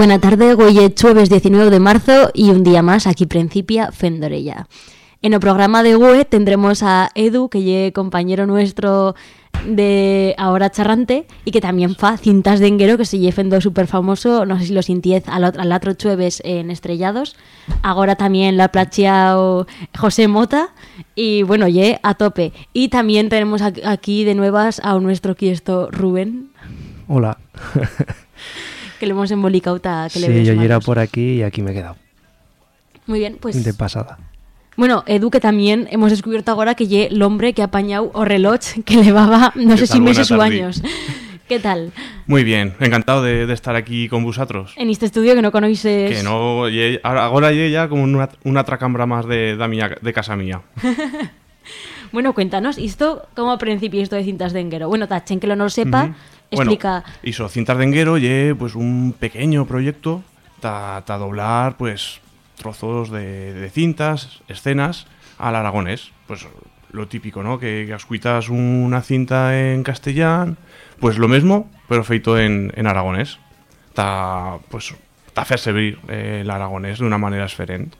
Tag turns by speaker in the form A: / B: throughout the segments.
A: Buena tarde, hoy jueves 19 de marzo y un día más aquí principia Fendorella. En el programa de GUE tendremos a Edu, que es compañero nuestro de Ahora Charrante y que también fa cintas de enguero que se llefendo súper famoso, no sé si lo sintiez al otro, al jueves en Estrellados. Ahora también la placheado José Mota y bueno, ye a tope. Y también tenemos aquí de nuevas a nuestro quiesto Rubén.
B: Hola.
A: que le hemos embolicado que
B: le Sí, yo era por aquí y aquí me he quedado.
A: Muy bien, pues...
B: De pasada.
A: Bueno, Edu, que también hemos descubierto ahora que ye el hombre que ha apañado o reloj que levaba no sé si meses o años. ¿Qué tal?
C: Muy bien, encantado de, estar aquí con vosotros.
A: En este estudio que no conocéis.
C: Que no, ahora ye ya como una, una tracambra más de, de casa mía.
A: bueno, cuéntanos, ¿esto cómo principio esto de cintas de enguero? Bueno, Tachen, que lo no lo sepa, explica...
C: Bueno, hizo cintas de enguero, ye pues un pequeño proyecto para doblar pues trozos de, cintas, escenas al aragonés. Pues lo típico, ¿no? Que, ascuitas una cinta en castellán, pues lo mismo, pero feito en, en aragonés. Ta, pues, ta hacer servir eh, el aragonés de una manera diferente.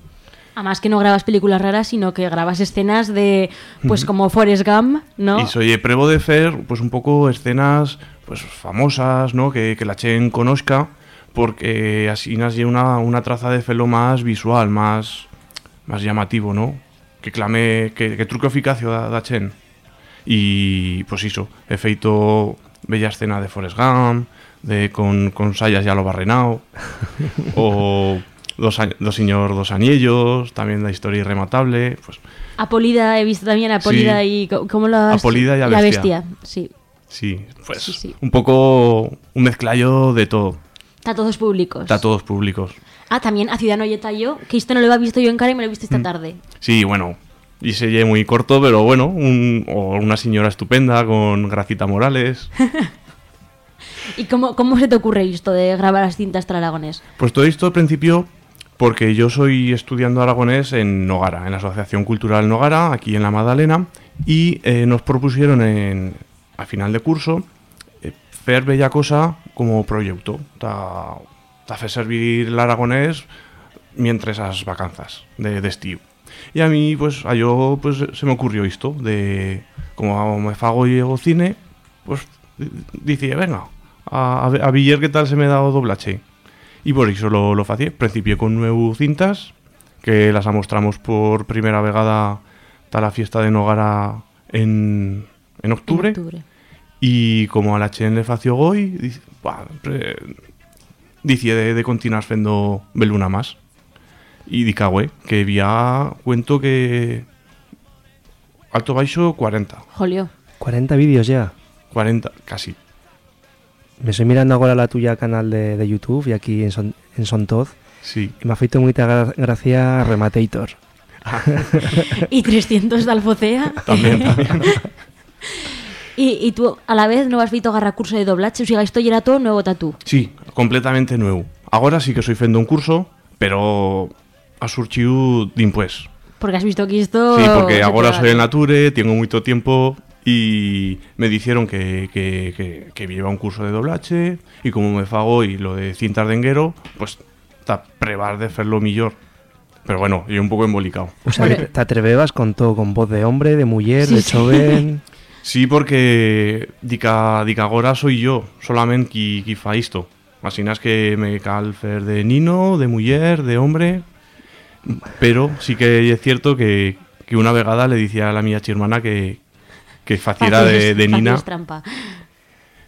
A: Además que no grabas películas raras, sino que grabas escenas de, pues como Forrest Gump, ¿no?
C: Y soy pruebo de hacer, pues un poco escenas, pues famosas, ¿no? Que, que la Chen conozca porque así nace una, una traza de felo más visual, más, más llamativo, ¿no? Que clame, que, que truque eficacio da, da chen. Y, pues eso, he feito bella escena de Forrest Gump, de con, con Sayas ya lo barrenao, o dos, dos señor dos anillos, también la historia irrematable, pues...
A: Apolida, he visto también Apolida y... ¿Cómo has...
C: Apolida y
A: La bestia, sí.
C: Sí, pues sí, sí. un poco un mezclayo de todo.
A: Está todos públicos.
C: Está todos públicos.
A: Ah, también a Ciudad Noyeta yo, que esto no lo había visto yo en cara y me lo he visto esta mm. tarde.
C: Sí, bueno, y se lle muy corto, pero bueno, un, o una señora estupenda con Gracita Morales.
A: ¿Y cómo, cómo se te ocurre esto de grabar las cintas tralagones?
C: Pues todo esto al principio porque yo soy estudiando aragonés en Nogara, en la Asociación Cultural Nogara, aquí en la Madalena, y eh, nos propusieron en, a final de curso fer bella cosa como proyecto ta fer servir el aragonés mientras esas vacanzas de, de Y a mí, pues, a yo, pues, se me ocurrió esto, de, como me fago y hago cine, pues, dice, venga, a, a, Villar qué tal se me ha dado doblache. Y por eso lo, lo hacía. Principié con nueve cintas, que las mostramos por primera vegada a la fiesta de Nogara en, en octubre. En octubre. Y como a la Chen le fació hoy, dice, de, de continuar fendo beluna más. Y di cagüe, que había cuento que alto baixo 40.
A: Jolio.
B: 40 vídeos ya.
C: 40, casi.
B: Me estoy mirando ahora la tuya canal de, de YouTube y aquí en, Son, en Sontoz.
C: Sí.
B: Y me ha feito mucha gracia Rematator.
A: y 300 de Alfocea.
C: También, también.
A: Y, tú a la vez no has visto agarrar curso de doblaje, o sea, esto ya era todo nuevo tatú.
C: Sí, completamente nuevo. Ahora sí que soy fendo un curso, pero ha surgido después.
A: Porque has visto que esto...
C: Sí, porque ahora soy en Nature, tengo mucho tiempo y me dijeron que, que, que, lleva un curso de doblaje y como me fago y lo de cintas de enguero, pues está prevar de hacerlo mejor. Pero bueno, yo un poco embolicado.
B: O sea, te atrevebas con todo, con voz de hombre, de mujer, de joven...
C: Sí, porque dica, dica agora soy yo, solamente qui, qui fa isto. Así es que me cal fer de nino, de mujer, de hombre, pero sí que es cierto que, que una vegada le decía a la mía hermana que, que faciera de, de nina.
A: trampa.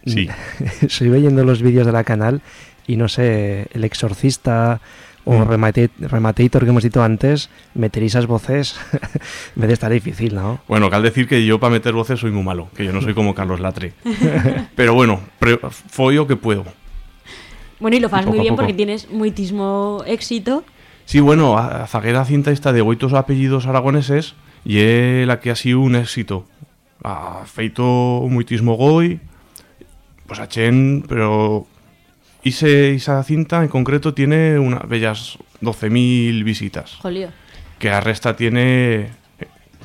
C: Sí.
B: Estoy viendo los vídeos de la canal y no sé, el exorcista o mm. Rematator que hemos dicho antes, meter esas voces me de estar difícil, ¿no?
C: Bueno, que al decir que yo para meter voces soy muy malo, que yo no soy como Carlos Latre. Pero bueno, follo que puedo.
A: Bueno, y lo fas muy bien porque tienes muitísimo éxito.
C: Sí, bueno, a zaguera cinta esta de oitos apellidos aragoneses y es la que ha sido un éxito. Ha feito muitísimo goy, pues a Chen, pero y esa cinta en concreto tiene unas bellas 12.000 visitas.
A: Jolio.
C: Que a resta tiene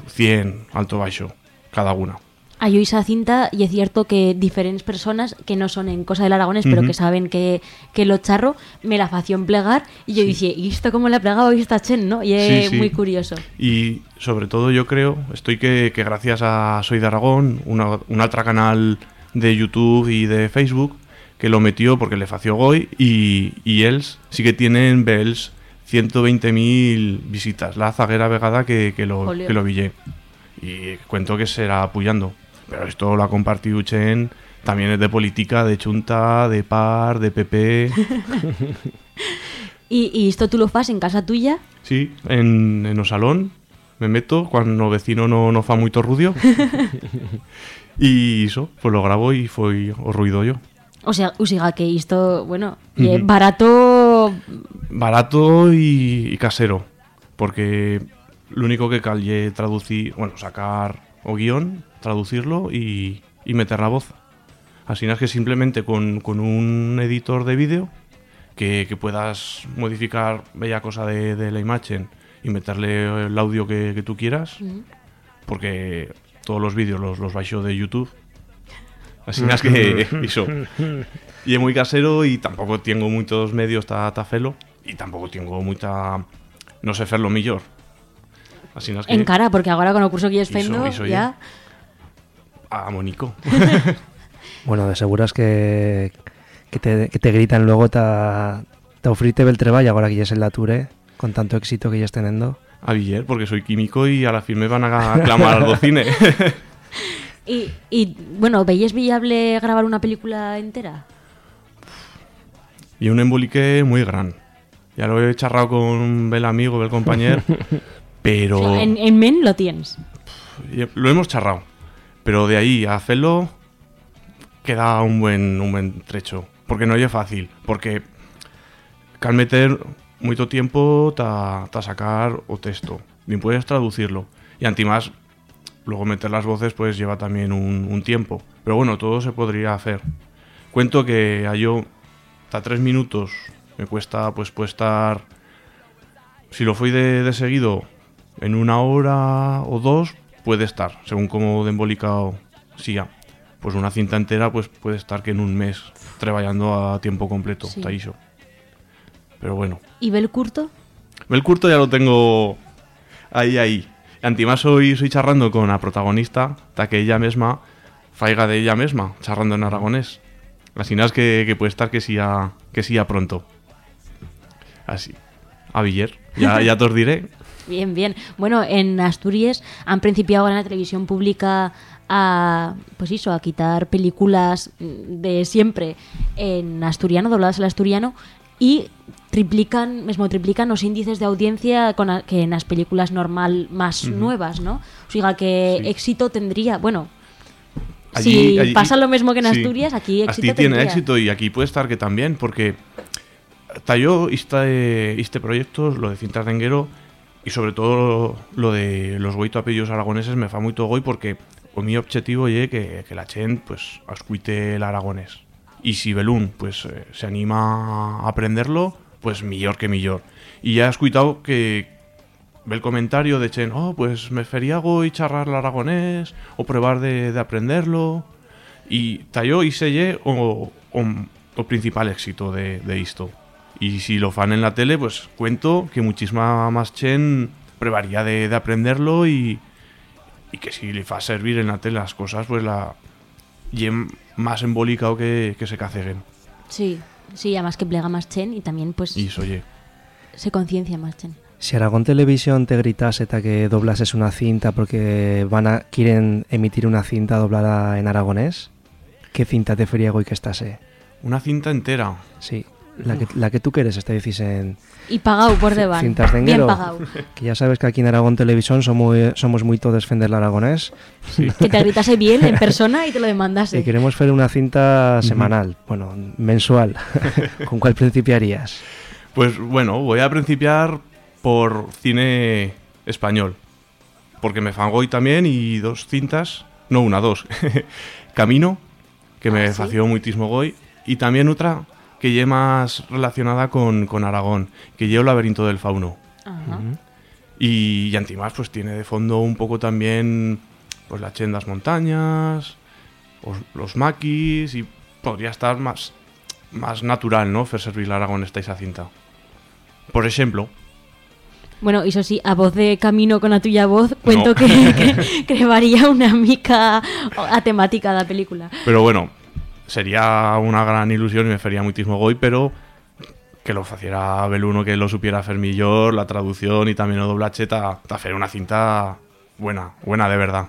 C: 100 alto baixo cada una.
A: A cinta y es cierto que diferentes personas que no son en cosa del aragonés pero
C: Ujú.
A: que saben que, que lo charro me la fació plegar y yo dije ¿y esto cómo le ha plegado esta chen? ¿no? y es
C: Sí, sí.
A: muy curioso
C: Y sobre todo yo creo, estoy que, que gracias a Soy de Aragón, una, un otro canal de YouTube y de Facebook, que lo metió porque le fació goy y, y ells sí que tienen bells 120.000 visitas. La zaguera vegada que, que lo, que lo villé. Y cuento que será apoyando. Pero esto lo ha compartido Chen, también es de política, de chunta, de par, de PP.
A: y, y esto tú lo fas en casa tuya
C: Sí, en, en o salón me meto cuando vecino no, no fa moito rudio. y iso, pues lo grabo y foi o ruido yo.
A: o sea, o siga que esto bueno y es
C: Ujú.
A: barato
C: Barato y, y casero, porque lo único que cal traducir, bueno, sacar o guion, traducirlo y, y meter la voz. Así es que simplemente con, con un editor de vídeo que, que puedas modificar bella cosa de, de la imagen y meterle el audio que, que tú quieras, porque todos los vídeos los, los baixo de YouTube. Así es que iso. Y es muy casero y tampoco tengo muchos medios ta, ta felo y tampoco tengo mucha no sé hacerlo mejor. Así es que
A: en cara porque ahora con el curso que es
C: Iso,
A: fendo ya
C: a Monico.
B: Bueno, de seguras que, que, te, que te gritan luego ta, ta ofrite el treball ahora que ya es en la con tanto éxito que ya estás teniendo.
C: a Villar porque soy químico y a la fin me van a aclamar al cine.
A: y, y bueno ¿veis viable grabar una película entera?
C: y un embolique muy gran. Ya lo he charrado con un bel amigo, bel compañero, pero
A: en, en men lo tienes
C: lo hemos charrado. Pero de ahí a hacerlo queda un buen un buen trecho, porque no es fácil, porque cal meter mucho tiempo ta, sacar o texto, bien puedes traducirlo. Y antimás luego meter las voces pues lleva también un, un tiempo, pero bueno, todo se podría hacer. Cuento que a yo hasta tres minutos me cuesta pues puede estar si lo fui de, de seguido en una hora o dos puede estar, según como de embolicado siga. Pues una cinta entera pues puede estar que en un mes trabajando a tiempo completo,
A: Sí.
C: ta iso. Pero bueno,
A: ¿y Bel Curto?
C: el curto ya lo tengo ahí ahí. Antimás hoy soy charrando con la protagonista, ta que ella misma faiga de ella misma, charrando en aragonés. Así nada es que, que puede estar que sea que sea pronto. Así. A Villar. Ya, ya te os diré.
A: Bien, bien. Bueno, en Asturias han principiado ahora en la televisión pública a, pues eso, a quitar películas de siempre en asturiano, dobladas al asturiano, y triplican, mismo triplican los índices de audiencia con a- que en las películas normal más nuevas, ¿no? O sea, que
C: Sí.
A: éxito tendría, bueno,
C: Allí-
A: si
C: allí-
A: pasa lo mismo que en
C: sí.
A: Asturias, aquí éxito
C: tiene éxito y aquí puede estar que también, porque tallo este, este proyecto, lo de Cintas de Enguero, y sobre todo lo de los oito apellidos aragoneses me fa muy goy porque o mi objetivo es que, que la chen pues escuite el aragonés. Y si Belún pues eh, se anima a aprenderlo, pues mejor que mejor. Y ya he escuchado que el comentario de Chen, oh, pues me fería y charrar el aragonés, o probar de, de aprenderlo. Y tallo y selle o, o, o principal éxito de esto. Y si lo fan en la tele, pues cuento que muchísima más Chen probaría de, de aprenderlo y, y que si le fa servir en la tele las cosas, pues la y más embolicado que, que se caceguen.
A: Sí, sí, además que plega más chen y también pues
C: Y eso, oye,
A: se conciencia más chen.
B: Si Aragón Televisión te gritase ta que doblases una cinta porque van a, quieren emitir una cinta doblada en aragonés, ¿qué cinta te friego y que estase?
C: una cinta entera.
B: Sí, la que, la que tú quieres, esta dices en...
A: Y pagado por debajo.
B: Cintas de
A: Bien
B: enguero.
A: pagado.
B: Que ya sabes que aquí en Aragón Televisión somos, somos muy todos defender el aragonés
A: Que te gritase bien en persona y te lo demandase.
B: y queremos hacer una cinta semanal, bueno, mensual. ¿Con cuál principiarías?
C: Pues bueno, voy a principiar por cine español. Porque me fangoy también y dos cintas, no una, dos. Camino, que me
A: Ah, ¿sí?
C: fació muitísimo goy. Y también otra que lle más relacionada con, con Aragón, que lle el laberinto del fauno.
A: Ajá.
C: Y, y Antimás pues tiene de fondo un poco también pues la Chendas Montañas, os- los maquis y podría estar más, más natural, ¿no? Fer servir l'Aragonesa esa cinta. Por ejemplo,
A: Bueno, eso sí, a voz de camino con la tuya voz, cuento
C: No.
A: que, que, que varía una mica a temática da película.
C: pero bueno, sería una gran ilusión y me faría muchísimo goy, pero que lo faciera Beluno, que lo supiera hacer millor, la traducción y también o doblaje, ta, ta hacer una cinta buena, buena de verdad.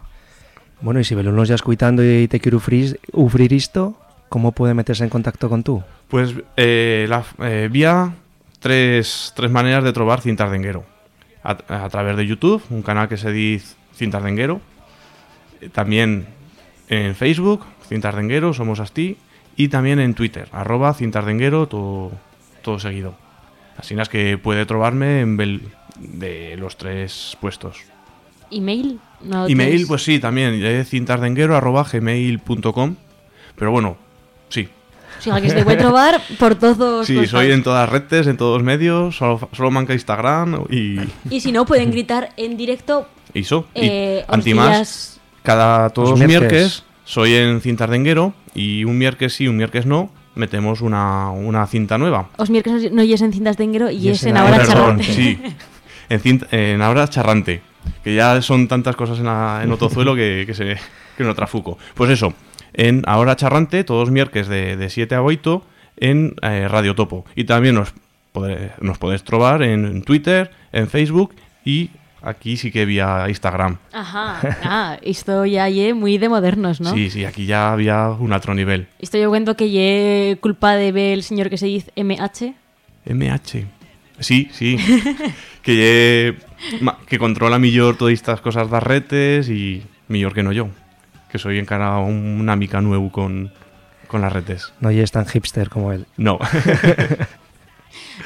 B: Bueno, y si Belén nos ya escuchando y te quiere ufrir, ufrir esto, ¿cómo puede meterse en contacto con tú?
C: Pues eh, la, eh, vía tres, tres maneras de trobar Cintas Denguero. A, a través de YouTube, un canal que se dice Cintas Denguero. Eh, También en Facebook, Cintas Denguero, somos Asti. Y también en Twitter, arroba Cintas Denguero, todo, todo seguido. Así es que puede trobarme en bel- de los tres puestos.
A: ¿Email? No
C: Email,
A: tienes-
C: pues sí, también, eh, cintasdenguero arroba gmail.com. Pero bueno, sí,
A: O sea, que se puede trobar por todos
C: Sí,
A: los
C: soy en todas las redes, en todos los medios, solo, solo manca Instagram y
A: Y si no, pueden gritar en directo
C: y eso.
A: eh,
C: y antimás, cada todos
B: Los
C: los
B: miércoles.
C: Soy en Cintas Denguero y un miércoles sí, un miércoles no, metemos una, una cinta nueva.
A: Os miércoles no yes en cintas de enguero y
B: Y
A: es
B: es
A: en
B: en
A: ahora charrante.
C: Sí, en, cinta, en ahora charrante, que ya son tantas cosas en, la- en Otozuelo que, que, se, que no trafuco. Pues eso, en ahora charrante, todos miércoles de, de 7 a 8 en eh, Radio Topo. Y también nos, pode- nos podéis trobar en Twitter, en Facebook y aquí sí que vía Instagram.
A: Ajá, ah, esto ya ye muy de modernos, ¿no?
C: Sí, sí, aquí ya había un otro nivel.
A: Esto yo cuento que ye culpa de ver el señor que se dice MH.
C: MH. Sí, sí. que lle- ma- que controla mejor todas estas cosas de redes y mejor que no yo. Que soy encarado una mica nuevo con, con las redes.
B: No y es tan hipster como él.
C: No.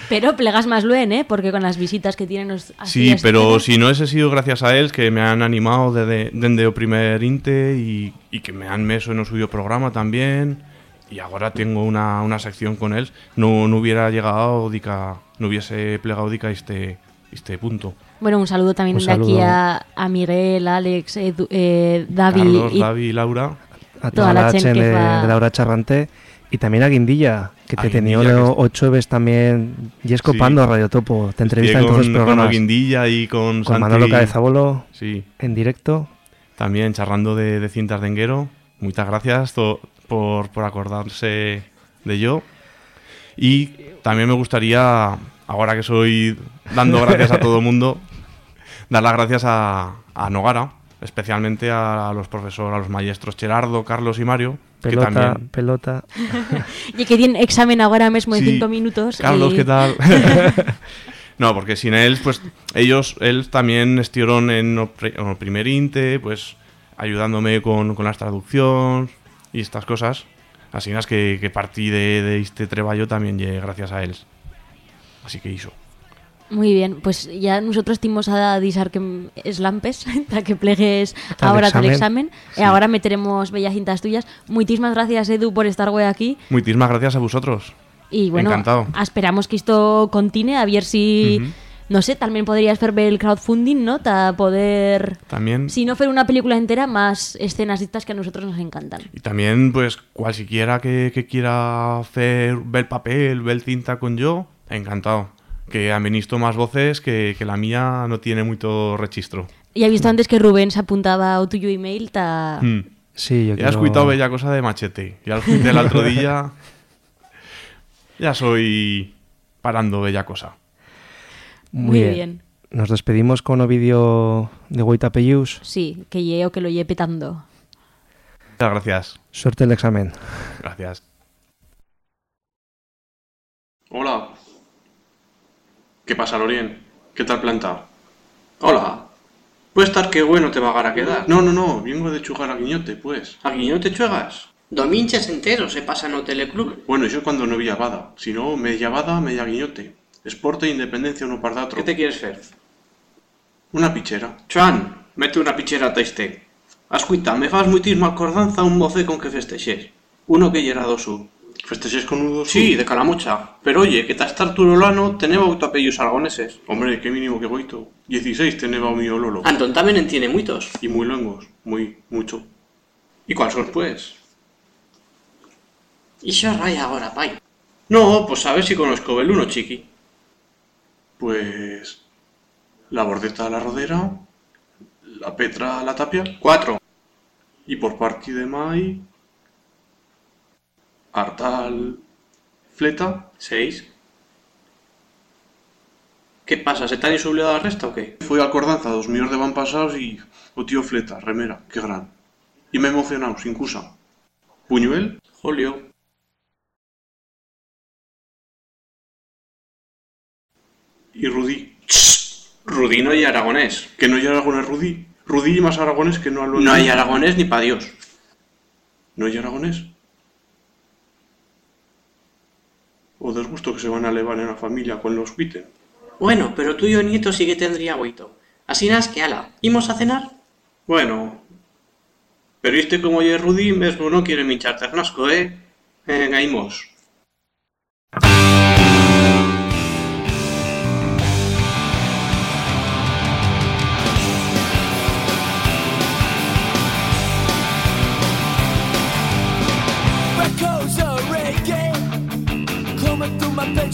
A: Pero plegas más luen, ¿eh? Porque con las visitas que tienen los...
C: sí, pero si no ese sido gracias a él que me han animado desde, desde el primer inte y, y que me han meso en el suyo programa también. Y ahora tengo una, una sección con él. No, no hubiera llegado, dica, no hubiese plegado dica este, este punto.
A: Bueno, un saludo también
B: Un
A: de aquí a, a Miguel, Alex, Edu- eh, David
C: Carlos,
A: y
C: David y Laura.
B: A
A: Toda la
B: Chen
A: chen que
B: de,
A: fa-
B: de Laura Charrante y también a Guindilla, que
C: A
B: te tenía
C: Guindilla,
B: ocho veces también y escopando
C: Sí.
B: a Radio Topo. Te entrevista en todos los
C: con, con
B: programas.
C: Oguindilla y con,
B: Con
C: Santi.
B: Manolo Cabezabolo
C: Sí,
B: en directo.
C: también charlando de, de cintas de enguero. Muchas gracias to- por, por acordarse de yo. Y también me gustaría, ahora que soy dando gracias a todo el mundo, dar las gracias a, a Nogara, especialmente a, los profesores, a los maestros Gerardo, Carlos y Mario,
B: Pelota,
C: que también...
B: pelota.
A: Y que tienen examen ahora mismo de
C: Sí.
A: cinco minutos.
C: Carlos,
A: y-
C: ¿qué tal? no, porque sin él, pues ellos, él también estuvieron en el pri- en el primer inte, pues ayudándome con, con las traducciones y estas cosas. Así es que, que partí de, de este treballo también llegué gracias a él. Así que hizo.
A: Muy bien, pues ya nosotros timos a disar que eslampes para que plegues ahora
B: examen.
A: examen. E ahora meteremos bellas cintas tuyas. Muchísimas gracias, Edu, por estar hoy aquí.
C: Muchísimas gracias a vosotros.
A: Y bueno,
C: Encantado.
A: esperamos que esto continúe, a ver si,
C: Ujú.
A: no sé, también podrías ver el crowdfunding, ¿no? Para poder,
C: También.
A: si no fuera una película entera, más escenas estas que a nosotros nos encantan.
C: Y también, pues, cualquiera que, que quiera hacer, ver papel, ver cinta con yo, encantado. Que administro más voces que, que la mía no tiene mucho registro.
A: Y he visto antes que Rubén se apuntaba a tuyo email, ta...
C: Hmm.
B: Sí, yo
C: Ya has
B: quiero-
C: cuitado bella cosa de machete. Ya el del otro día. Ya soy parando bella cosa.
A: Muy bien.
B: Nos despedimos con un vídeo de Guaitapellus.
A: Sí, que llevo que lo lleve petando.
C: Muchas gracias.
B: Suerte el examen.
C: Gracias. Hola. ¿Qué pasa, Lorien? ¿Qué tal planta?
D: Hola. Puede estar que bueno te va a quedar.
C: No, no, no. Vengo de chugar a Guiñote, pues.
D: ¿A quién no te chuegas? Dominches enteros se pasan no teleclub.
C: Bueno, yo cuando no vi Bada. Si no, media Bada, media Guiñote. Esporte, independencia, uno par d'altro.
D: ¿Qué te quieres hacer?
C: Una pichera.
D: Chuan, mete una pichera a este. Ascuita, me fas muitismo acordanza un moce con que festexes. Uno que yera dosu.
C: ¿Festexes con nudos?
D: Sí, de calamucha. Pero oye, que ta estar turolano teneba autoapellos aragoneses.
C: Hombre, qué mínimo que goito. 16 teneba o mío Lolo.
D: Antón también entiende muitos.
C: Y muy longos.
D: Muy, mucho. ¿Y cuál son, pues?
E: ¿Y xo rai agora, pai?
D: No, pues a ver si conozco el uno, chiqui. Pues... La bordeta a la rodera, la petra a la tapia, cuatro. Y por parte de mai... Artal... Fleta, seis. ¿Qué pasa? ¿Se te han insubliado la resta o qué? Fui a Cordanza dos millóns de van pasados y... O tío Fleta, remera, qué gran. Y me he emocionado, sin cusa. Puñuel, Julio. Y Rudí. Rudí no hay aragonés. Que no hay aragonés Rudí. Rudí más aragonés que no hablo
E: No hai aragonés ni pa Dios.
D: ¿No hay aragonés? o desgusto que se van a levar en a familia con los quiten.
E: Bueno, pero tuyo nieto sí que tendría oito. Así nas que ala, imos a cenar?
D: Bueno, pero este como lle Rudy mesmo non quere minchar ternasco, eh? Venga, imos.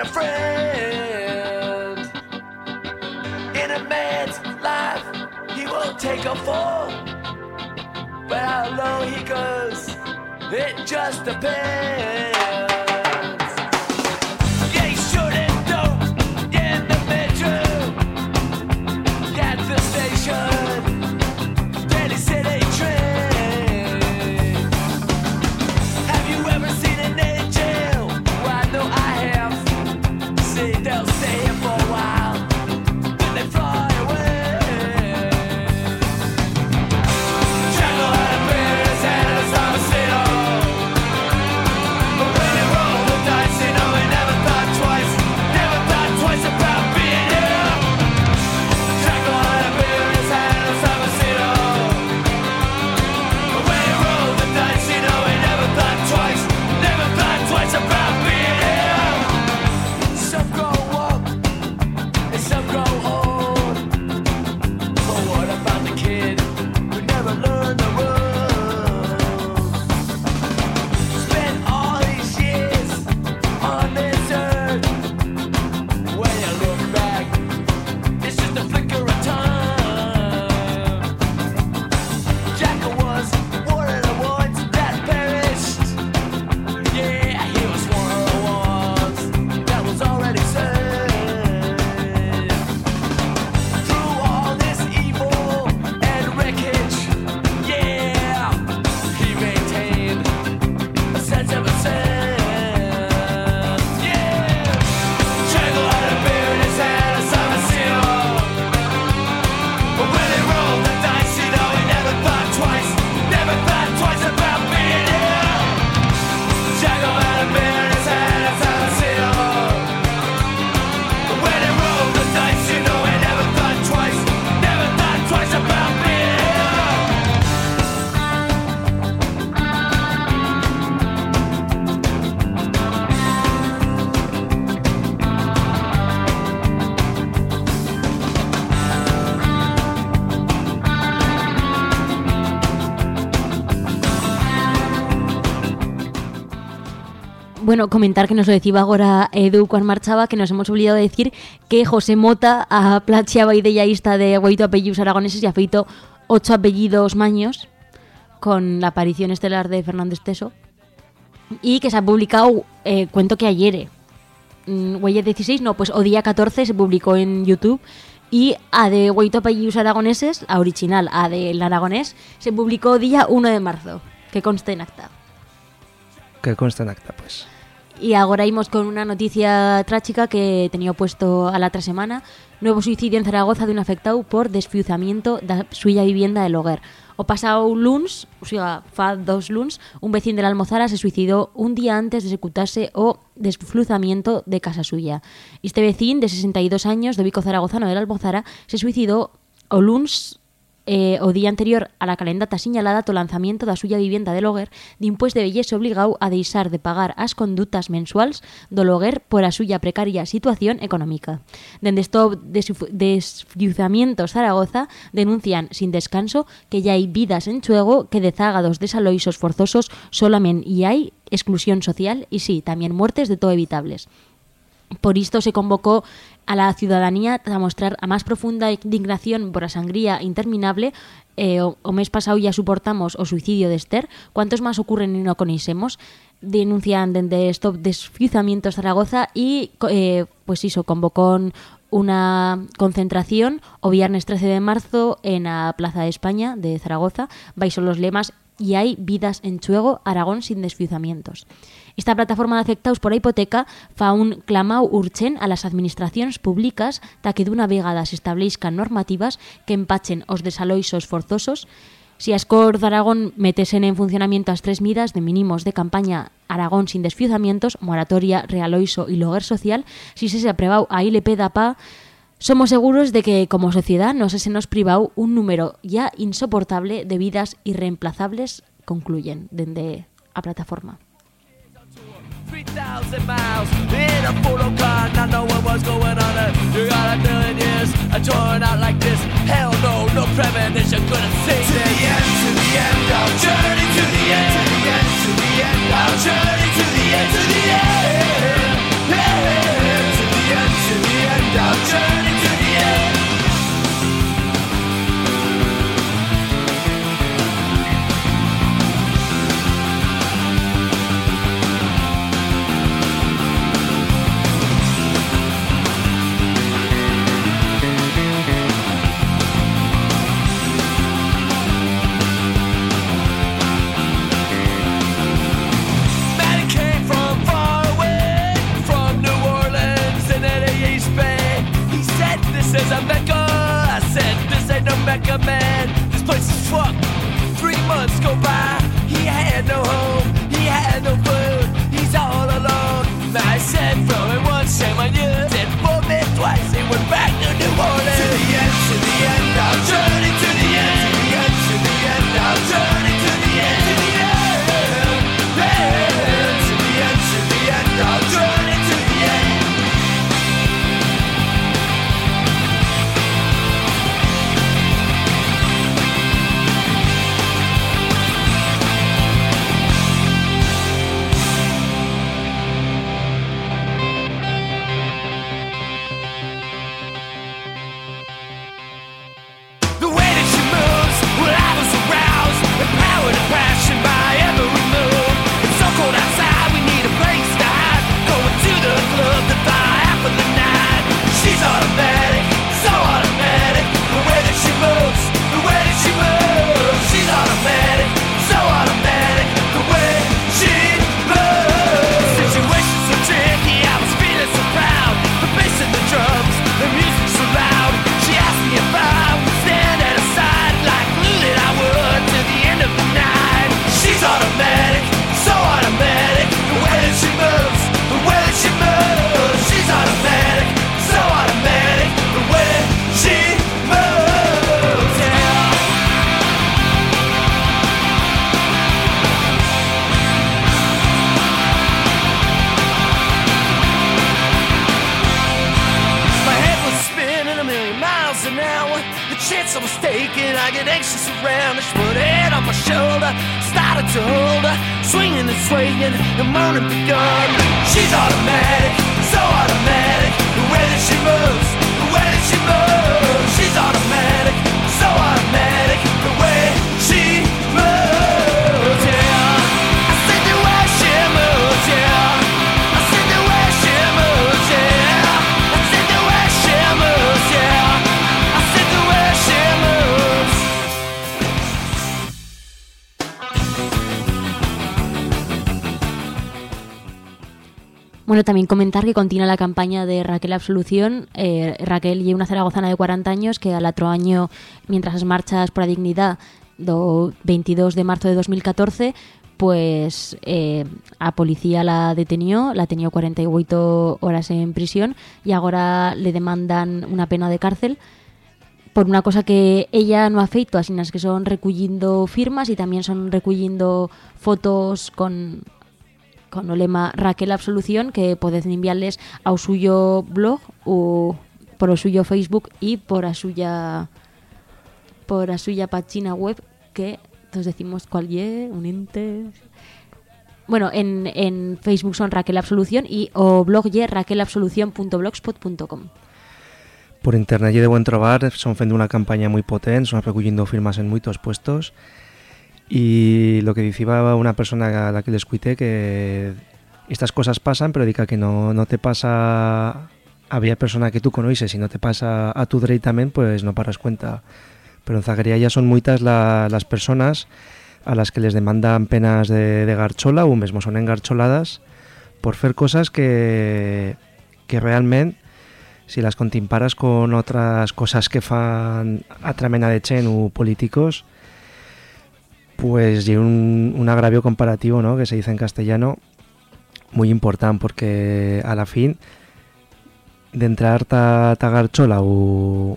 F: a friend. In a man's life, he will take a fall. But how low he goes, it just depends.
A: Bueno, comentar que nos lo decía ahora Edu cuando marchaba, que nos hemos olvidado de decir que José Mota ha placheado ideaísta de oito apellidos aragoneses y ha feito ocho apellidos maños con la aparición estelar de Fernández Teso y que se ha publicado, eh, cuento que ayer, mm, Huelle 16, no, pues o día 14 se publicó en YouTube y a de oito apellidos aragoneses, a original, a del aragonés, se publicó día 1 de marzo, que consta en acta.
B: Que consta en acta, pues.
A: Y ahora íbamos con una noticia trágica que tenía puesto a la otra semana. Nuevo suicidio en Zaragoza de un afectado por desfiuzamiento da suya vivienda del hogar. O pasado luns, o sea, fa dos luns, un vecino de la Almozara se suicidó un día antes de ejecutarse o desfluzamiento de casa suya. Este vecino de 62 años, de Vico Zaragozano de la Almozara, se suicidó o luns eh, o día anterior a la calendata señalada to lanzamiento da suya vivienda de loguer, dimpués de vellese obligado a deixar de pagar as condutas mensuals do loguer por a suya precaria situación económica. Dende Stop Desfiuzamientos Zaragoza denuncian sin descanso que ya hai vidas en chuego que de zágados desaloisos forzosos solamen y hay exclusión social y sí, también muertes de todo evitables. Por isto se convocó a la ciudadanía a mostrar a máis profunda indignación por a sangría interminable eh, o, mes pasado ya suportamos o suicidio de Esther, cuantos máis ocurren e non coñecemos denuncian dende Stop Desfiuzamientos Zaragoza y eh, pues iso, convocó una concentración o viernes 13 de marzo en la Plaza de España de Zaragoza, baixo los lemas y hay vidas en chuego, Aragón sin desfiuzamientos. Esta plataforma de afectados por a hipoteca fa un clamau urgent a las administracións públicas ta que d'una vegada se establezcan normativas que empachen os desaloisos forzosos Si as Cor de Aragón metesen en funcionamiento as tres miras de mínimos de campaña Aragón sin desfiuzamientos, moratoria, realoiso y loguer social, si se se aprobau a ILP da PA, somos seguros de que como sociedad nos se nos privau un número ya insoportable de vidas irreemplazables, concluyen dende a plataforma.
D: 3,000 miles. In a photo car, not knowing what's going on. You got a million years, a torn out like this. Hell no, no premonition couldn't save to the end, to the end, our journey to the end, to the end, to the end, our journey to the end, to the end, yeah, to the end, to the end, our journey
F: swaying, the morning begun. She's automatic,
A: También comentar que continúa la campaña de Raquel Absolución. Eh, Raquel lleva una zaragozana de 40 años que al otro año, mientras las marchas por la dignidad, do 22 de marzo de 2014, pues eh, a policía la detenió, la tenido 48 horas en prisión y ahora le demandan una pena de cárcel por una cosa que ella no ha feito, así que son reculliendo firmas y también son reculliendo fotos con con o lema Raquel Absolución que podéis enviarles ao suyo blog o por suyo Facebook y por a suya por a suya página web que entonces decimos cuál ye, un ente. Bueno, en, en Facebook son Raquel Absolución y o blog ye raquelabsolución.blogspot.com
B: Por internet de buen trobar, son fendo una campaña moi potente, son recolliendo firmas en moitos puestos y lo que dicía una persona a la que les cuité que estas cosas pasan, pero diga que no, no te pasa a vía persona que tú conoces, si no te pasa a tu directamente, pues no paras cuenta. Pero en Zaguería ya son muitas la, las personas a las que les demandan penas de, de garchola o mesmo son engarcholadas por hacer cosas que, que realmente si las contimparas con otras cosas que fan a tramena de chen u políticos pues y un, un agravio comparativo ¿no? que se dice en castellano muy importante porque a la fin de entrar ta, ta garchola o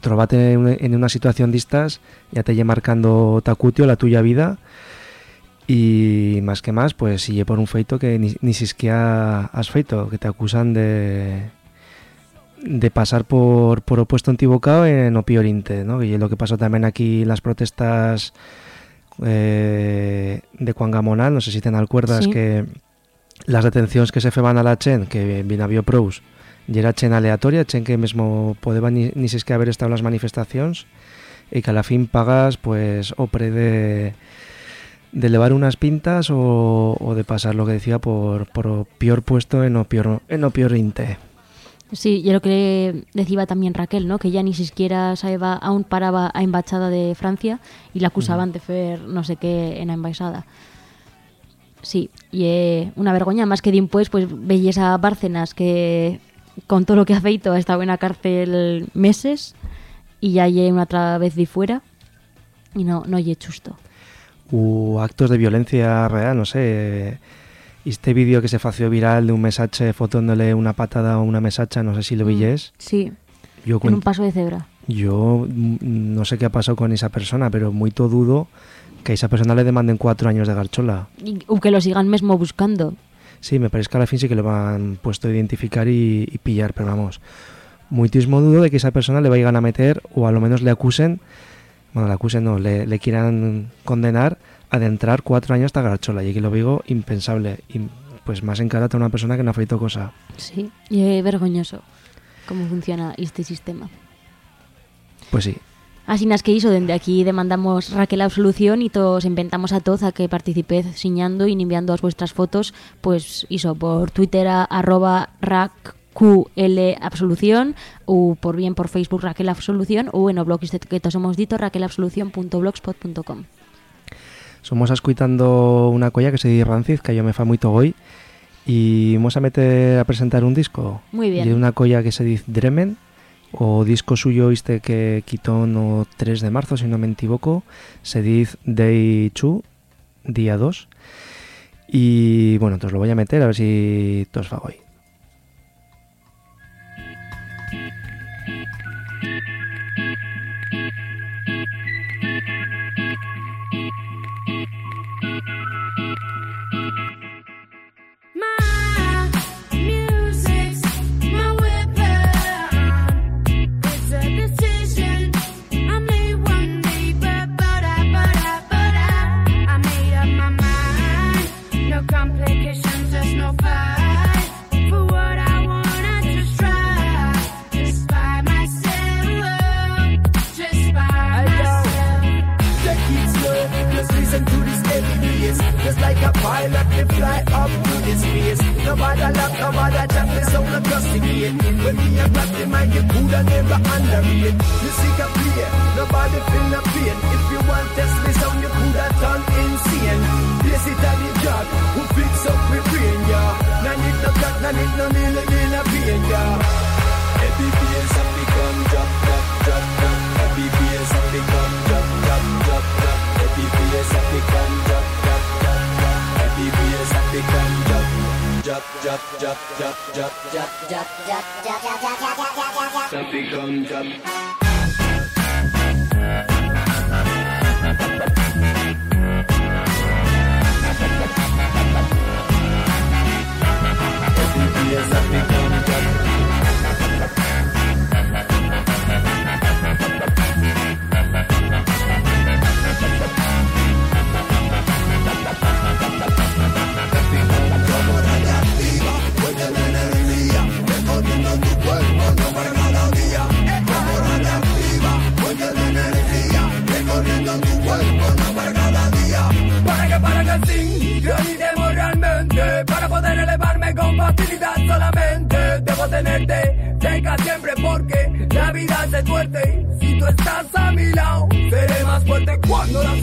B: trobate en, una- situación de estas ya te lle marcando tacutio la tuya vida y más que más pues si por un feito que ni, ni siquiera has feito que te acusan de de pasar por, por opuesto equivocado en o peor inte, ¿no? Y es lo que pasó también aquí las protestas eh, de Juan Gamonal, no sé si te acuerdas
A: Sí.
B: que las detenciones que se feban a la Chen, que vin a Bioprous, y era Chen aleatoria, Chen que mismo podeba ni, ni siquiera haber estado en las manifestaciones, y que a la fin pagas, pues, o pre de, de elevar unas pintas o, o de pasar lo que decía por, por peor puesto en o peor, en o peor inte.
A: Sí, y lo que decía también Raquel, ¿no? Que ya ni siquiera saeba, aún paraba a embajada de Francia y la acusaban de hacer no sé qué en la embajada. Sí, y eh, una vergüenza más que de pues, pues veías a Bárcenas que con todo lo que ha feito ha estado en la cárcel meses y ya lle una otra vez de fuera y no no lle chusto.
B: u actos de violencia real, no sé. Este vídeo que se fació viral de un mesache fotóndole una patada a una mesacha, no sé si lo villes.
A: Sí,
B: Yo,
A: en un paso de cebra.
B: yo mm, no sé qué ha pasado con esa persona, pero muy todo dudo que a esa persona le demanden cuatro años de garchola.
A: Y, o que lo sigan mismo buscando.
B: Sí, me parece que a la fin sí que lo van puesto a identificar y, y pillar, pero vamos, muitísimo dudo de que esa persona le vayan a meter o a lo menos le acusen, bueno, le acusen no, le, le quieran condenar a de entrar cuatro años hasta garchola, y que lo digo impensable, y pues más encarata una persona que no ha feito cosa.
A: Sí, y es vergonzoso cómo funciona este sistema.
B: Pues sí,
A: Así nas que hizo, desde aquí demandamos Raquel Absolución y todos inventamos a todos a que participéis siñando y enviando as vuestras fotos, pues hizo por Twitter a arroba Absolución o por bien por Facebook Raquel Absolución o en o blog este que todos hemos dito raquelabsolución.blogspot.com
B: somos escuitando una colla que se di Rancid, que yo me fa moito hoy, y vamos a meter a presentar un disco.
A: Muy bien.
B: De una colla que se dice Dremen, o disco suyo este que quitó no 3 de marzo, si no me equivoco, se dice Day 2, día 2. Y bueno, entonces lo voy a meter a ver si todos fa hoy.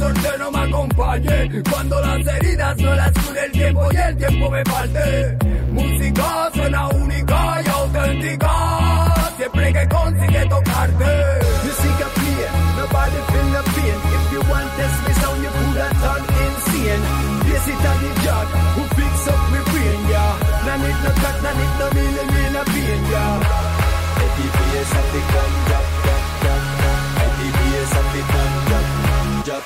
F: Suerte no me acompañe. Cuando las heridas no las cure el tiempo y el tiempo me falte. Música suena única y auténtica. Siempre que consigue tocarte. Música play, nobody feel the pain. If you want this me sound you coulda turn insane Yes it a jog, who fix up me brain, yeah. Nah need no cut, nah need no million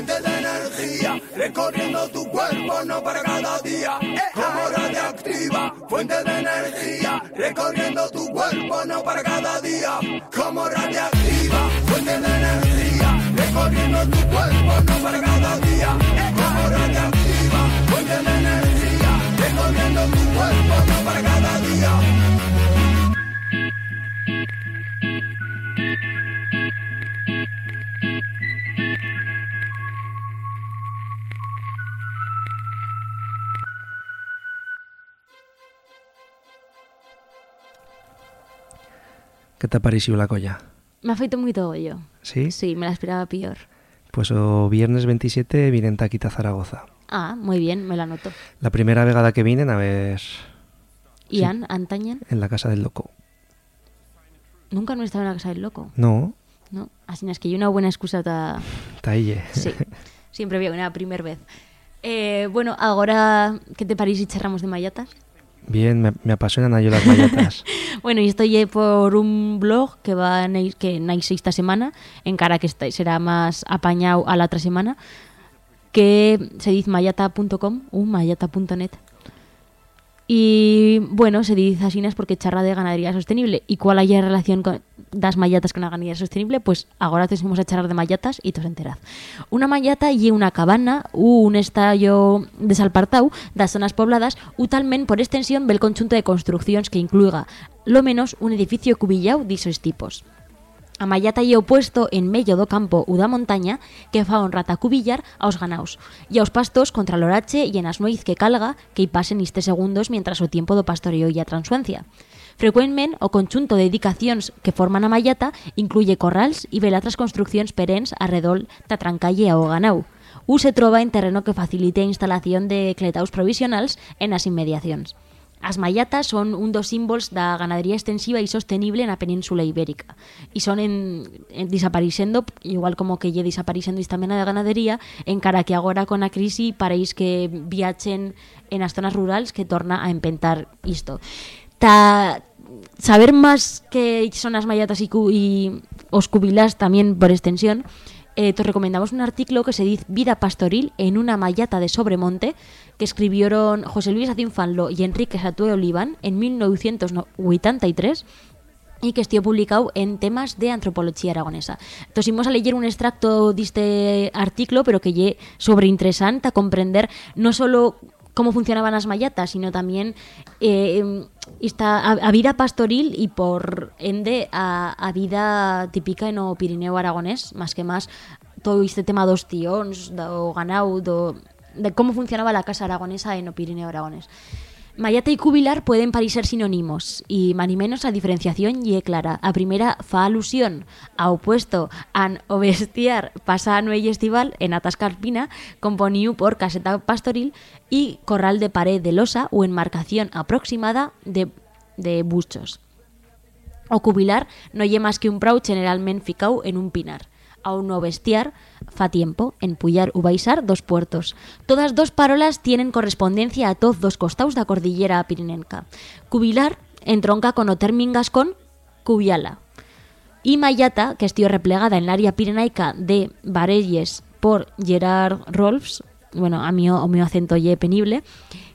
F: fuente de energía, recorriendo tu cuerpo no para cada día. Como radioactiva, fuente de energía, recorriendo tu cuerpo no para cada día. Como radioactiva, fuente de energía, recorriendo tu cuerpo no para cada día. Como radioactiva, fuente de energía, recorriendo tu cuerpo no para cada día.
B: ¿Qué te ha parecido la colla?
A: Me ha feito moito ollo.
B: ¿Sí?
A: Sí, me la esperaba peor.
B: Pues o viernes 27 vienen Taquita Zaragoza.
A: Ah, muy bien, me la noto.
B: La primera vegada que vienen a ver
A: Ian, Antañan,
B: en la casa del loco.
A: nunca no he estado en la casa del loco.
B: No,
A: No, así es que hay una buena excusa ta...
B: Taille.
A: Sí, siempre había una primera vez. Eh, bueno, ahora, ¿qué te parece si charramos de mallatas?
B: Bien, me, apasionan a yo las mallatas.
A: Bueno, y estoy por un blog que va neix- que esta semana, encara que esta- será más apañado a la otra semana, que se dice mayata.com o mayata.net. Y bueno, se dice así porque charra de ganadería sostenible. ¿Y cuál hay relación con das mallatas con la ganadería sostenible? Pues ahora te vamos a charlar de mallatas y te os enterad. Una mallata y una cabana un estallo desalpartau das zonas pobladas u talment por extensión del conjunto de construcciones que incluiga lo menos un edificio cubillau disos tipos. A mallata lle opuesto en mello do campo ou da montaña que fa honra tacubillar aos ganaos e aos pastos contra o lorache e en as noiz que calga que hi pasen iste segundos mientras o tiempo do pastoreo e a transuencia. Frecuentment, o conxunto de dedicacións que forman a mallata incluye corrals e velatras construccións perens arredol da trancalle ao ganau. U se trova en terreno que facilite a instalación de cletaus provisionals en as inmediacións. As mallatas son un dos símbolos da ganadería extensiva e sostenible na Península Ibérica e son en, en igual como que lle desaparixendo esta mena de ganadería, encara que agora con a crisi paréis que viachen en as zonas rurales que torna a empentar isto. Ta, saber máis que son as mallatas e, cu, e os cubilás tamén por extensión, eh, te recomendamos un artículo que se dice Vida pastoril en una mallata de Sobremonte, que escribieron José Luis Acinfanlo y Enrique Satue Oliván en 1983 y que estuvo publicado en temas de antropología aragonesa. Entonces, íbamos a leer un extracto de este artículo, pero que lle sobre interesante a comprender no solo cómo funcionaban las mallatas, sino también eh, esta, a, vida pastoril y por ende a, vida típica en o Pirineo aragonés, más que más todo este tema dos tíos, do ganado, do, de cómo funcionaba la casa aragonesa en o Pirineo aragonés. Mayata y cubilar pueden parecer sinónimos y más menos la diferenciación y clara. A primera fa alusión a opuesto an o bestiar pasano y estival en atascarpina componido por caseta pastoril y corral de pared de losa o enmarcación aproximada de, de buchos. O cubilar no lle más que un prau generalmente ficau en un pinar. A uno bestiar fa tiempo, en puyar u baixar dos puertos. Todas dos parolas tienen correspondencia a todos dos costaus da cordillera pirinenca. Cubilar entronca con o términ gascón cubiala. Y Mayata, que estuvo replegada en el área pirenaica de Varelles por Gerard Rolfs, bueno, a mi, o mi acento ye penible,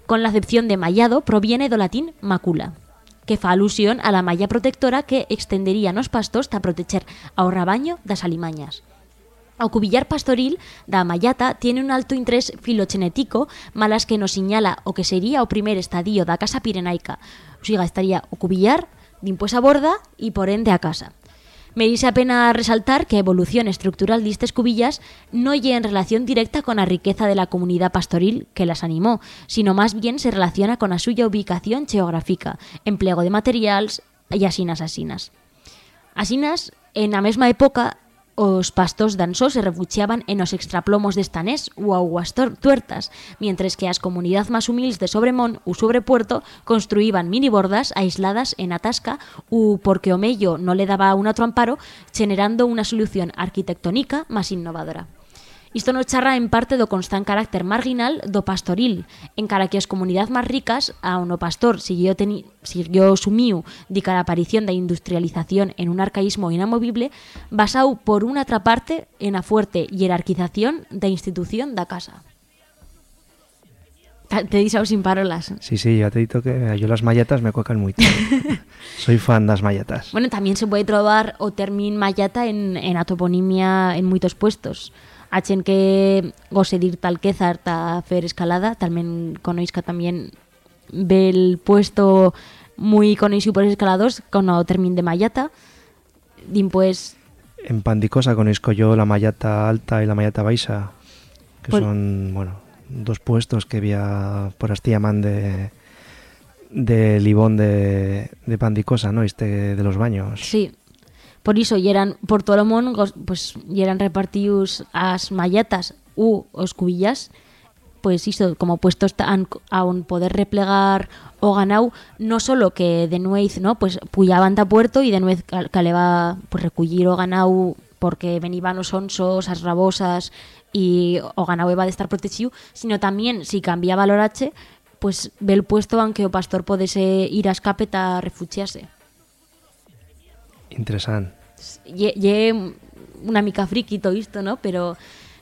A: con la acepción de mallado proviene do latín macula que fa alusión a la malla protectora que extendería nos pastos ta proteger ao rabaño das alimañas. O cubillar pastoril da mallata tiene un alto interés filogenético, malas que nos señala o que sería o primer estadio da casa pirenaica. O siga, estaría o cubillar, dimpués a borda y por ende a casa. Merece a pena resaltar que a evolución estructural de estas cubillas no llega en relación directa con la riqueza de la comunidad pastoril que las animó, sino más bien se relaciona con la suya ubicación geográfica, empleo de materiales y asinas asinas. Asinas, en la misma época, os pastos danzos se refugiaban en los extraplomos de estanés u aguas tuertas, mientras que las comunidades más humildes de Sobremón u Sobrepuerto construían mini bordas aisladas en Atasca u porque o mello no le daba un otro amparo, generando una solución arquitectónica más innovadora. Isto nos charra en parte do constant carácter marginal do pastoril, en cara que as comunidades máis ricas, a no pastor siguió, teni, siguió sumiu de cara a aparición da industrialización en un arcaísmo inamovible, basado por unha outra parte en a fuerte jerarquización da institución da casa. Te dis sin parolas.
B: Sí, sí, ya te he dicho que yo las mallatas me cuecan mucho. Soy fan das mallatas.
A: Bueno, tamén se pode trobar o términ mallata en, en a toponimia en moitos puestos. Achen que gose dir tal quezar ta fer escalada, tamén conoisca tamén ve el puesto moi conoixiu por escalados con o términ de mallata. Din pues,
B: En Pandicosa conozco yo la mallata alta y la mallata baixa, que
A: Pues-
B: son, bueno, dos puestos que había por Astillaman de de Libón de, de Pandicosa, ¿no? Este de los baños.
A: sí, por iso eran por todo o mon, gos- pues eran repartidos as mallatas u os cubillas pues iso, como puestos tan a poder replegar o ganau, no solo que de nuez, ¿no? Pues puyaban ta puerto y de nuez cal- caleba pues recullir o ganau porque veniban os onsos, as rabosas y o ganau iba de estar protegido, sino también si cambiaba el horache, pues ve el puesto aunque o pastor podese ir a escape ta refugiarse.
B: Interesante.
A: Ye, ye una mica friki todo esto, ¿no? Pero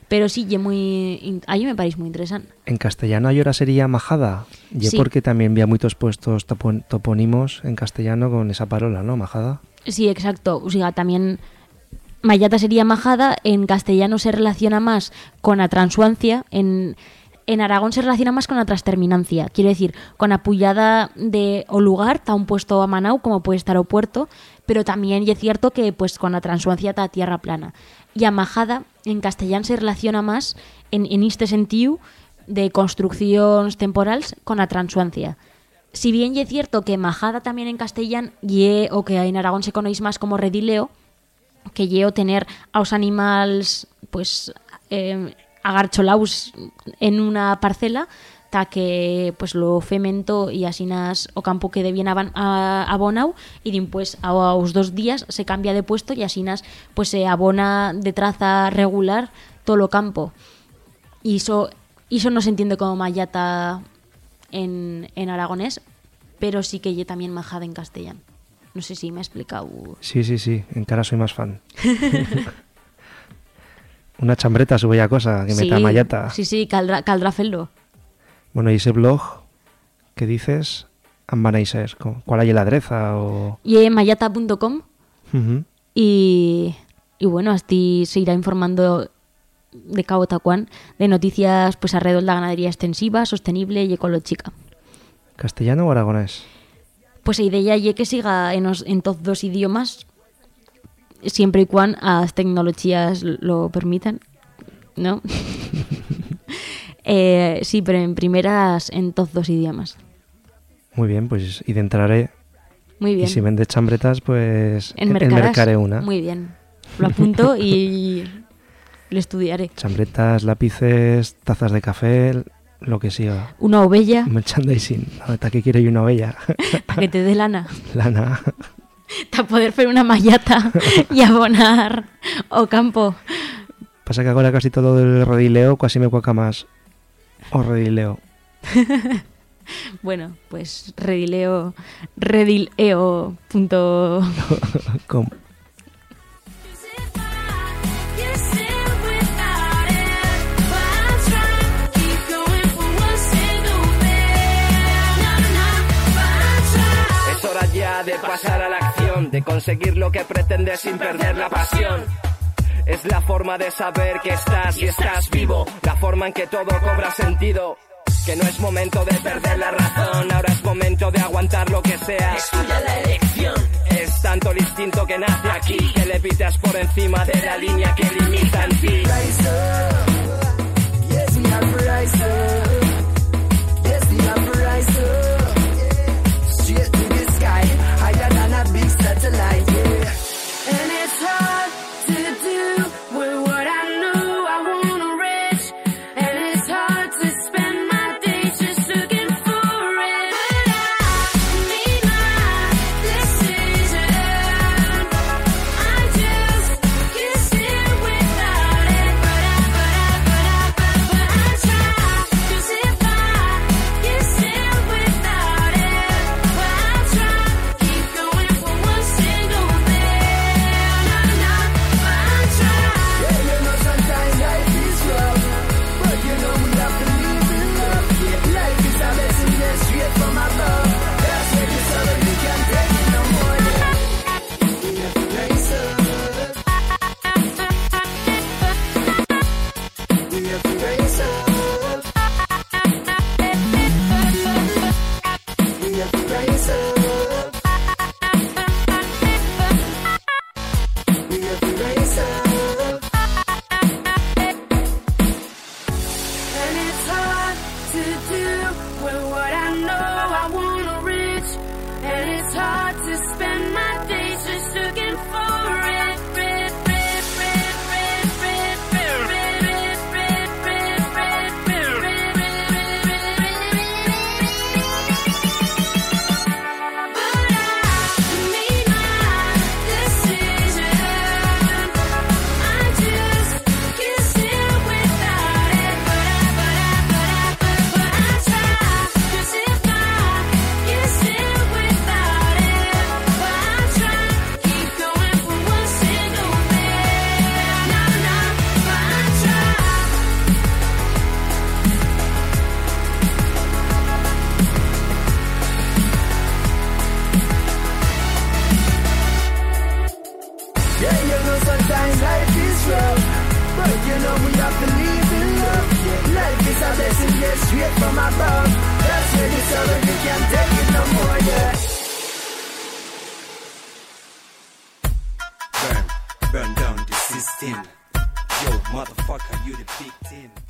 A: pero sí, ye muy a mí me parece muy interesante.
B: En castellano ahora sería majada. Y
A: Sí.
B: porque también había muchos puestos topo- topónimos en castellano con esa parola, ¿no? Majada.
A: Sí, exacto. O sea, también Mayata sería majada, en castellano se relaciona más con la transuancia, en, en Aragón se relaciona más con la transterminancia. Quiero decir, con la pullada de o lugar, está un puesto a Manau, como puede estar o puerto, pero también y es cierto que pues con la transuancia a tierra plana. Y a majada, en castellano se relaciona más en, este sentido de construcciones temporales con la transuancia. Si bien y es cierto que majada también en castellano ye, o que en Aragón se conoce más como redileo, que llevo tener a los animales pues eh, agarcholaus en una parcela ta que pues lo femento y asinas o campo que debían aban- a- abonau y pues a los dos días se cambia de puesto y asinas pues se abona de traza regular todo lo campo y eso eso no se entiende como mallata en, en aragonés pero sí que lle también majada en castellano no sé si me he explicado
B: Sí, sí, sí. En cara soy más fan. Una chambreta sube ya cosa, que
A: sí,
B: meta mallata.
A: Sí, sí, caldrá, caldrá hacerlo.
B: Bueno, y ese blog que dices, en van a ser? ¿Cu- ¿Cuál hay la adreza? O...
A: Y mayata.com
B: Ujú.
A: y, y bueno, así se irá informando de cabo tacuán de noticias pues alrededor de la ganadería extensiva, sostenible y ecológica.
B: ¿Castellano o aragonés?
A: Pues la idea es que siga en, os- en todos dos idiomas, siempre y cuando las tecnologías lo permitan, ¿no? Eh, sí, pero en primeras en todos dos idiomas.
B: Muy bien, pues y de entraré.
A: Muy bien.
B: Y si vendes chambretas, pues
A: en
B: una.
A: Muy bien. Lo apunto y lo estudiaré.
B: Chambretas, lápices, tazas de café, lo que sea.
A: Una ovella
B: Merchandising. Hasta que quiero yo una bella.
A: para que te dé lana.
B: Lana.
A: Para poder hacer una mallata y abonar o campo.
B: Pasa que ahora casi todo el redileo casi me cuaca más. O redileo.
A: Bueno, pues redileo, redileo punto
B: Com.
F: Es hora ya de pasar a la acción, de conseguir lo que pretendes sin perder la pasión. Es la forma de saber que estás y estás vivo, la forma en que todo cobra sentido. Que no es momento de perder la razón, ahora es momento de aguantar lo que sea. Es tuya la elección. Es tanto el instinto que nace aquí, que le pitas por encima de la línea que limita en ti.
G: Yes, we have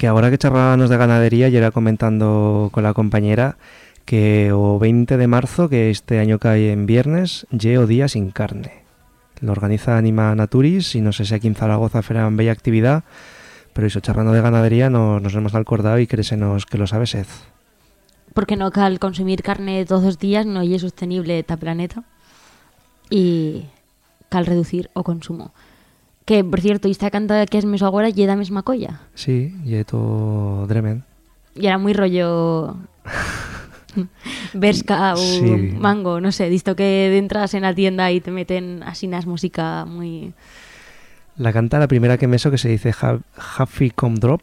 B: Que ahora que charlábamos de ganadería, y era comentando con la compañera que o 20 de marzo, que este año cae en viernes, lle o día sin carne. Lo organiza Anima Naturis y no sé si aquí en Zaragoza farán bella actividad, pero eso, charlando de ganadería nos, nos hemos acordado y crésenos que lo sabe Sed.
A: Porque no cal consumir carne todos los días no es sostenible esta planeta. Y cal reducir o consumo. Que, por cierto, esta canta que es meso ahora y da mesma colla.
B: Sí, y todo dremen.
A: Y era muy rollo... Berska o
B: Sí.
A: mango, no sé, visto que entras en la tienda y te meten así unas música muy...
B: La canta la primera que me eso que se dice Ha- Happy Come Drop.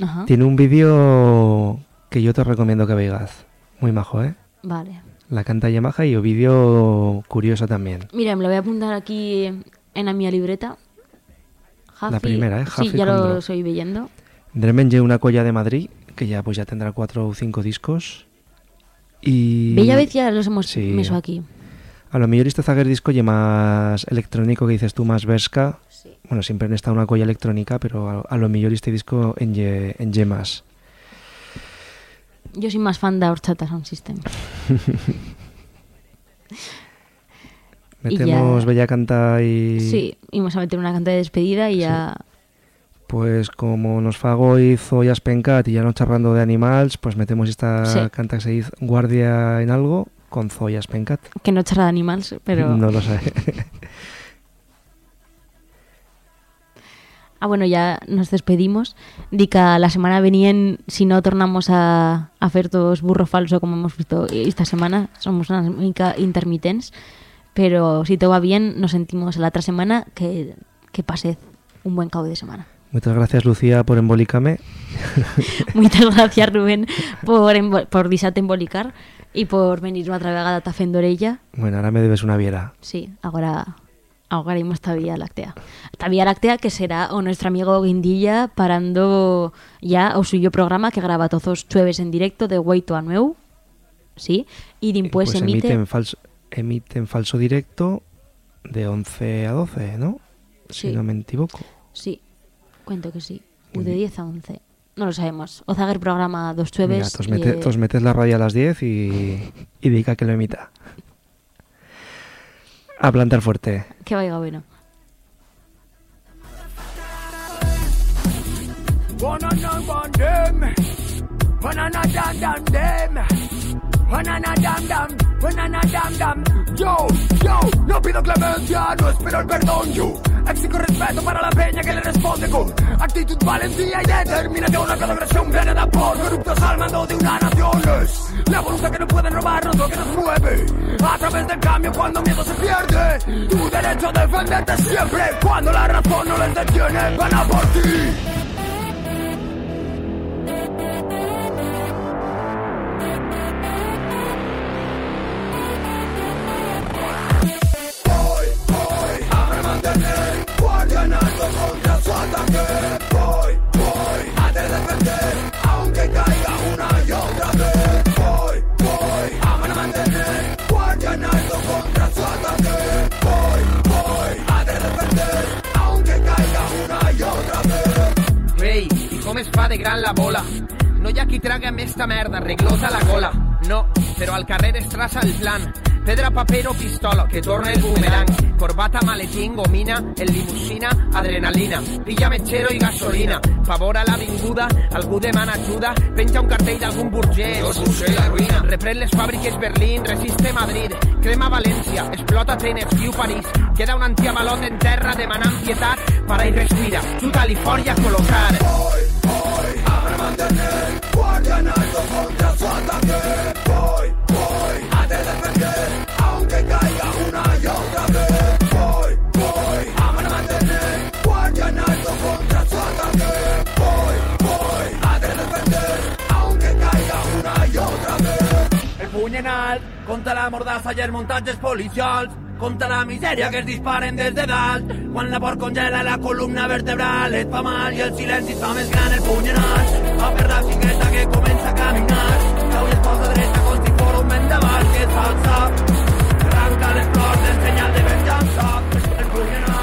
A: Ajá.
B: Tiene un vídeo que yo te recomiendo que veas. Muy majo, ¿eh?
A: Vale.
B: La canta Yamaha y o vídeo curioso también.
A: Mira, me lo voy a apuntar aquí en la mía libreta.
B: La primera, ¿eh?
A: Sí, ya lo estoy leyendo.
B: Dremen lle una colla de Madrid, que ya pues ya tendrá cuatro o cinco discos. Y
A: Bella vez ya los hemos
B: Sí.
A: meso aquí.
B: a lo mejor este Zager disco lle más electrónico que dices tú, más vesca. Bueno, siempre han estado una colla electrónica, pero a, a lo mejor este disco en lle, en lle más.
A: Yo soy más fan de Horchata Sound System. Ya-
B: Metemos Bella Canta y...
A: Sí, y vamos a meter una canta de despedida y ya...
B: Pues como nos fago y Zoyas Pencat y ya no charrando de animales, pues metemos esta
A: Sí.
B: canta que se dice Guardia en algo con Zoyas Pencat.
A: Que no charra de animales, pero...
B: No lo sé.
A: Ah, bueno, ya nos despedimos. Dica, la semana venien, si no tornamos a, a fer todos burro falso como hemos visto esta semana, somos una mica intermitents, pero si todo va bien, nos sentimos la otra semana que, que pased un buen cabo de semana.
B: Muchas gracias Lucía por embolícame.
A: Muchas gracias, Rubén, por, por deixarte embolicar y por venir una otra vegada a Fendorella.
B: Bueno, ahora me debes una viera.
A: Sí, agora ahogaremos esta Vía Láctea. Esta Vía Láctea que será o nuestro amigo Guindilla parando ya o suyo programa que graba todos los jueves en directo de 8 a 9. Sí, y después
B: pues
A: emite...
B: emiten falso, emiten falso directo de 11 a 12, ¿no?
A: Sí.
B: Si no me equivoco.
A: Sí, cuento que sí. De 10 a 11. No lo sabemos. O Zager programa dos
B: Mira,
A: jueves.
B: tos,
A: y,
B: mete-
A: eh,
B: tos metes la raya a las 10 y, y diga que lo emita. A plantar fuerte.
A: Que vaya bueno.
H: One on one, one them. One on a dam dam them. One on a dam dam. One on a dam dam. Yo, yo, no pido clemencia, no espero el perdón. Yo exijo respeto para la peña que le responde con actitud, valentía y determinación. La agresión viene de por corruptos al mando de una nación. Es la voluntad que no pueden robarnos lo que nos mueve. A través del cambio cuando miedo se pierde. Tu derecho a defenderte siempre. Cuando la razón no les detiene, van a por ti.
I: Es fa de gran la bola? No hi ha qui traga més esta merda, reglota la gola. No, però al carrer es traça el plan. Pedra, paper o pistola, que torna el boomerang. Corbata, maletín, gomina, el limusina, adrenalina. Pilla metxero i gasolina. Favor a l'avinguda, algú demana ajuda, penja un cartell d'algun burgès. Jo busqué la ruïna. Reprèn les fàbriques Berlín, resiste Madrid, crema València, explota Atenes, viu París. Queda un antiavalot en terra demanant pietat, para i respira, xuta Califòrnia a col·locar.
H: Me mantener guardia en alto contra su ataque. Voy, voy a defender, aunque caiga una y otra vez. Voy, voy a mantener guardia en alto contra su ataque. Voy, voy a te defender, aunque caiga una y otra vez. El alt, contra la mordassa i els muntatges policials, contra la misèria que es disparen des de dalt. Quan la por congela la columna vertebral et fa mal i el silenci fa més gran el puny en alt. Va per la cinqueta que comença a caminar. Cau i es posa dreta com si fos un vendaval que et
J: fa alçar. Arranca les flors del senyal de venjança. El puny en alt.